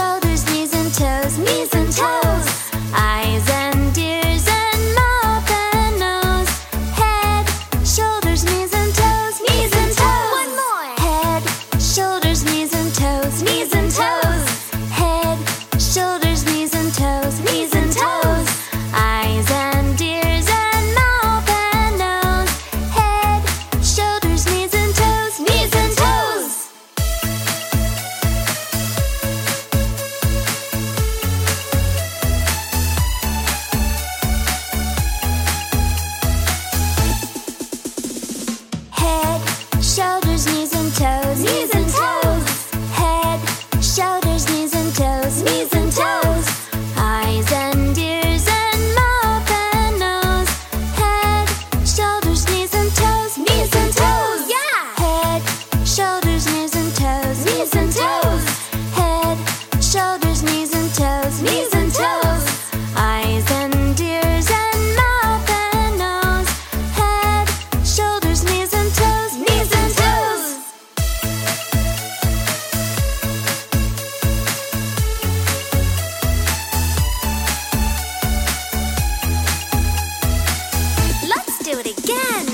shoulders, knees and toes, knees do it again.